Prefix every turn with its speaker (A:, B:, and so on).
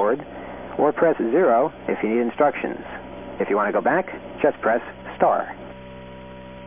A: forward, or press 0 if you need instructions. If you want to go back, just press star.